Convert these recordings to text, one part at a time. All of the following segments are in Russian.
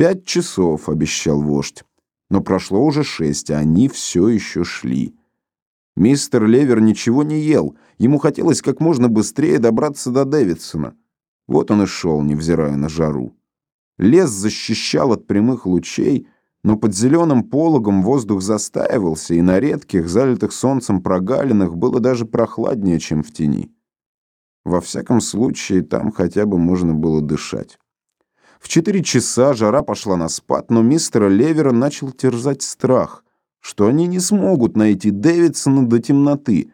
Пять часов, обещал вождь. Но прошло уже шесть, а они все еще шли. Мистер Левер ничего не ел. Ему хотелось как можно быстрее добраться до Дэвидсона. Вот он и шел, невзирая на жару. Лес защищал от прямых лучей, но под зеленым пологом воздух застаивался, и на редких, залитых солнцем прогалинах было даже прохладнее, чем в тени. Во всяком случае, там хотя бы можно было дышать. В четыре часа жара пошла на спад, но мистера Левера начал терзать страх, что они не смогут найти Дэвидсона до темноты.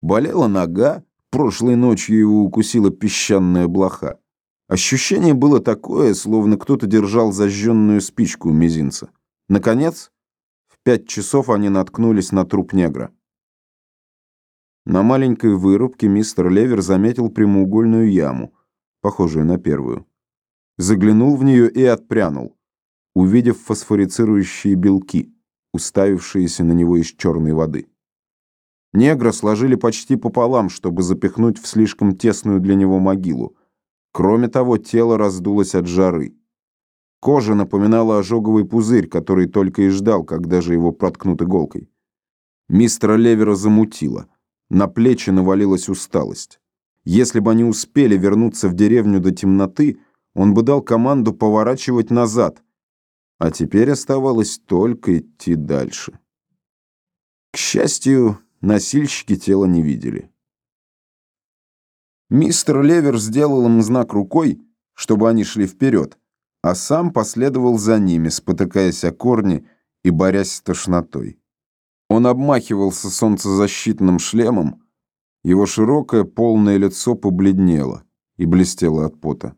Болела нога, прошлой ночью его укусила песчаная блоха. Ощущение было такое, словно кто-то держал зажженную спичку у мизинца. Наконец, в пять часов они наткнулись на труп негра. На маленькой вырубке мистер Левер заметил прямоугольную яму, похожую на первую. Заглянул в нее и отпрянул, увидев фосфорицирующие белки, уставившиеся на него из черной воды. Негра сложили почти пополам, чтобы запихнуть в слишком тесную для него могилу. Кроме того, тело раздулось от жары. Кожа напоминала ожоговый пузырь, который только и ждал, когда же его проткнут иголкой. Мистера Левера замутило. На плечи навалилась усталость. Если бы они успели вернуться в деревню до темноты, он бы дал команду поворачивать назад. А теперь оставалось только идти дальше. К счастью, носильщики тела не видели. Мистер Левер сделал им знак рукой, чтобы они шли вперед, а сам последовал за ними, спотыкаясь о корни и борясь с тошнотой. Он обмахивался солнцезащитным шлемом, его широкое полное лицо побледнело и блестело от пота.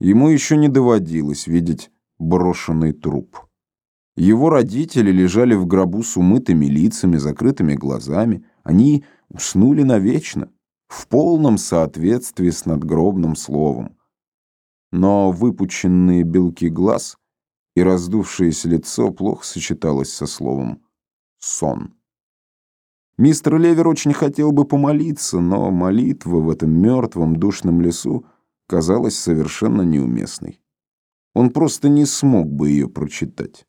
Ему еще не доводилось видеть брошенный труп. Его родители лежали в гробу с умытыми лицами, закрытыми глазами. Они уснули навечно в полном соответствии с надгробным словом. Но выпученные белки глаз и раздувшееся лицо плохо сочеталось со словом «сон». Мистер Левер очень хотел бы помолиться, но молитва в этом мертвом душном лесу казалась совершенно неуместной. Он просто не смог бы ее прочитать.